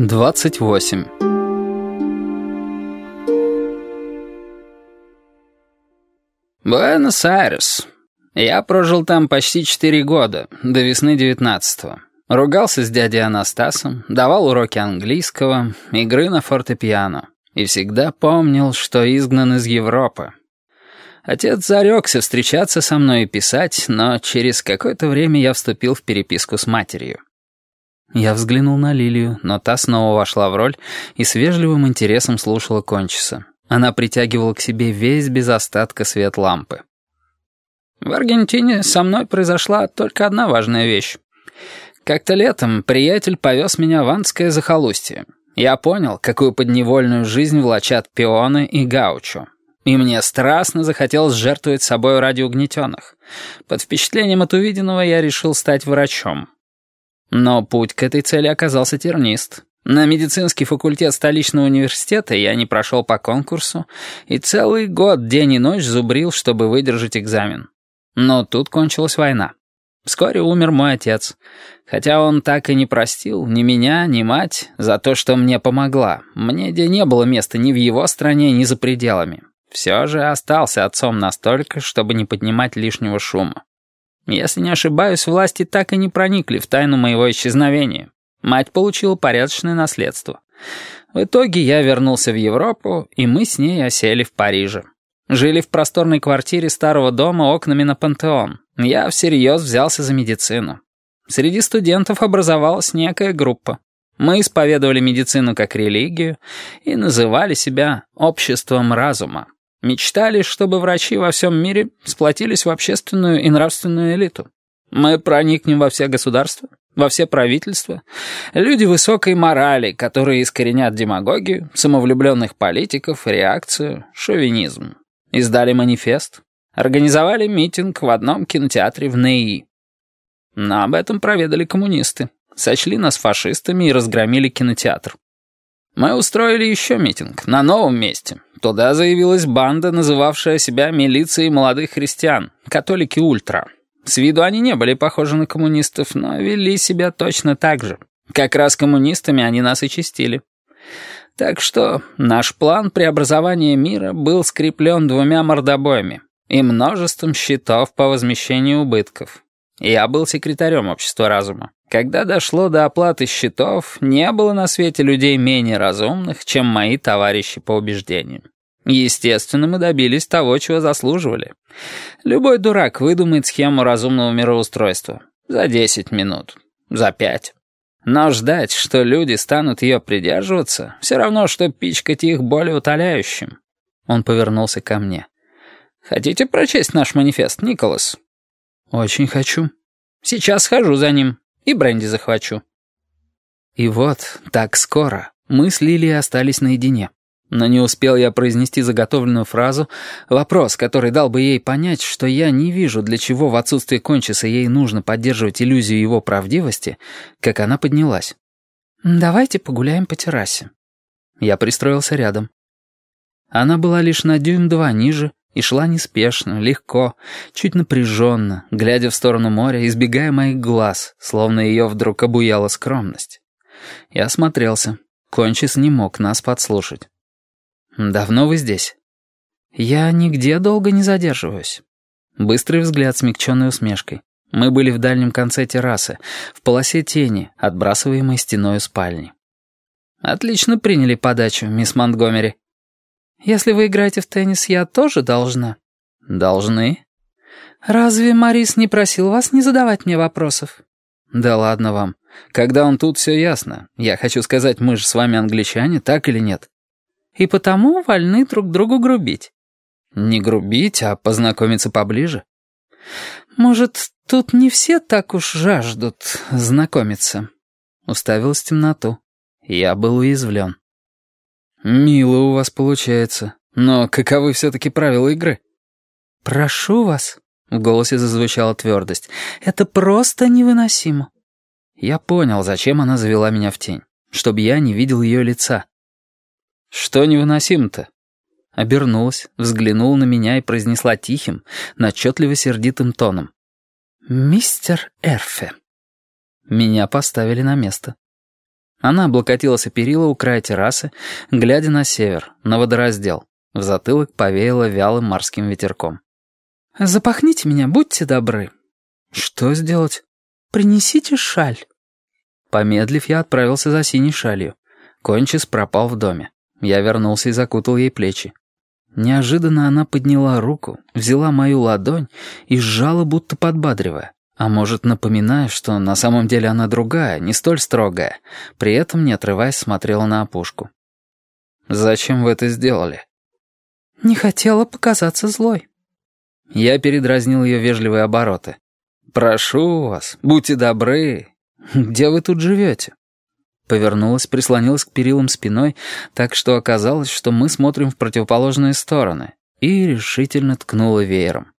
28. Буэнос-Айрес. Я прожил там почти четыре года, до весны девятнадцатого. Ругался с дядей Анастасом, давал уроки английского, игры на фортепиано. И всегда помнил, что изгнан из Европы. Отец зарекся встречаться со мной и писать, но через какое-то время я вступил в переписку с матерью. Я взглянул на Лилию, но та снова вошла в роль и с вежливым интересом слушала Кончиса. Она притягивала к себе весь без остатка свет лампы. В Аргентине со мной произошла только одна важная вещь. Как-то летом приятель повез меня в Андское захолустье. Я понял, какую подневольную жизнь влачат пионы и гаучо. И мне страстно захотелось жертвовать собой ради угнетенных. Под впечатлением от увиденного я решил стать врачом. Но путь к этой цели оказался тернист. На медицинский факультет столичного университета я не прошел по конкурсу и целый год день и ночь зубрил, чтобы выдержать экзамен. Но тут кончилась война. Вскоре умер мой отец. Хотя он так и не простил ни меня, ни мать за то, что мне помогла. Мне где не было места ни в его стране, ни за пределами. Все же остался отцом настолько, чтобы не поднимать лишнего шума. Если не ошибаюсь, власти так и не проникли в тайну моего исчезновения. Мать получила порядочное наследство. В итоге я вернулся в Европу, и мы с ней осели в Париже. Жили в просторной квартире старого дома окнами на пантеон. Я всерьез взялся за медицину. Среди студентов образовалась некая группа. Мы исповедовали медицину как религию и называли себя «обществом разума». Мечтали, чтобы врачи во всем мире сплотились в общественную и нравственную элиту. Мы проникнем во все государства, во все правительства. Люди высокой морали, которые искоренят демагогию, самовлюбленных политиков, реакцию, шовинизм. Издали манифест. Организовали митинг в одном кинотеатре в НЕИ. Но об этом проведали коммунисты. Сочли нас фашистами и разгромили кинотеатр. Мы устроили еще митинг на новом месте. Туда заявилась банда, называвшая себя милицией молодых христиан, католики ультра. С виду они не были похожи на коммунистов, но вели себя точно так же. Как раз коммунистами они нас и чистили. Так что наш план преобразования мира был скреплен двумя мордобоями и множеством счетов по возмещению убытков. Я был секретарем общества разума. Когда дошло до оплаты счетов, не было на свете людей менее разумных, чем мои товарищи по убеждениям. Естественно, мы добились того, чего заслуживали. Любой дурак выдумает схему разумного мироустройства. За 10 минут. За 5. Но ждать, что люди станут ее придерживаться, все равно, что пичкать их более утоляющим. Он повернулся ко мне. «Хотите прочесть наш манифест, Николас?» «Очень хочу. Сейчас схожу за ним и бренди захвачу». И вот, так скоро, мы с Лилией остались наедине. Но не успел я произнести заготовленную фразу, вопрос, который дал бы ей понять, что я не вижу, для чего в отсутствие кончиса ей нужно поддерживать иллюзию его правдивости, как она поднялась. «Давайте погуляем по террасе». Я пристроился рядом. Она была лишь на дюйм-два ниже, и шла неспешно, легко, чуть напряженно, глядя в сторону моря, избегая моих глаз, словно ее вдруг обуяла скромность. Я осмотрелся. Кончис не мог нас подслушать. «Давно вы здесь?» «Я нигде долго не задерживаюсь». Быстрый взгляд, смягченный усмешкой. Мы были в дальнем конце террасы, в полосе тени, отбрасываемой стеной спальни. «Отлично приняли подачу, мисс Монтгомери», если вы играете в теннис, я тоже должна». «Должны». «Разве Марис не просил вас не задавать мне вопросов?» «Да ладно вам. Когда он тут, все ясно. Я хочу сказать, мы же с вами англичане, так или нет?» «И потому вольны друг другу грубить». «Не грубить, а познакомиться поближе». «Может, тут не все так уж жаждут знакомиться?» Уставилась в темноту. Я был уязвлен. «Мило у вас получается. Но каковы все-таки правила игры?» «Прошу вас», — в голосе зазвучала твердость, — «это просто невыносимо». Я понял, зачем она завела меня в тень. Чтобы я не видел ее лица. «Что невыносимо-то?» Обернулась, взглянула на меня и произнесла тихим, начетливо сердитым тоном. «Мистер Эрфе». Меня поставили на место. Она облокотилась о перила у края террасы, глядя на север, на водораздел. В затылок повеяло вялым морским ветерком. «Запахните меня, будьте добры». «Что сделать?» «Принесите шаль». Помедлив, я отправился за синей шалью. Кончис пропал в доме. Я вернулся и закутал ей плечи. Неожиданно она подняла руку, взяла мою ладонь и сжала, будто подбадривая. А может, напоминая, что на самом деле она другая, не столь строгая, при этом, не отрываясь, смотрела на опушку. «Зачем вы это сделали?» «Не хотела показаться злой». Я передразнил ее вежливые обороты. «Прошу вас, будьте добры. Где вы тут живете?» Повернулась, прислонилась к перилам спиной, так что оказалось, что мы смотрим в противоположные стороны, и решительно ткнула веером.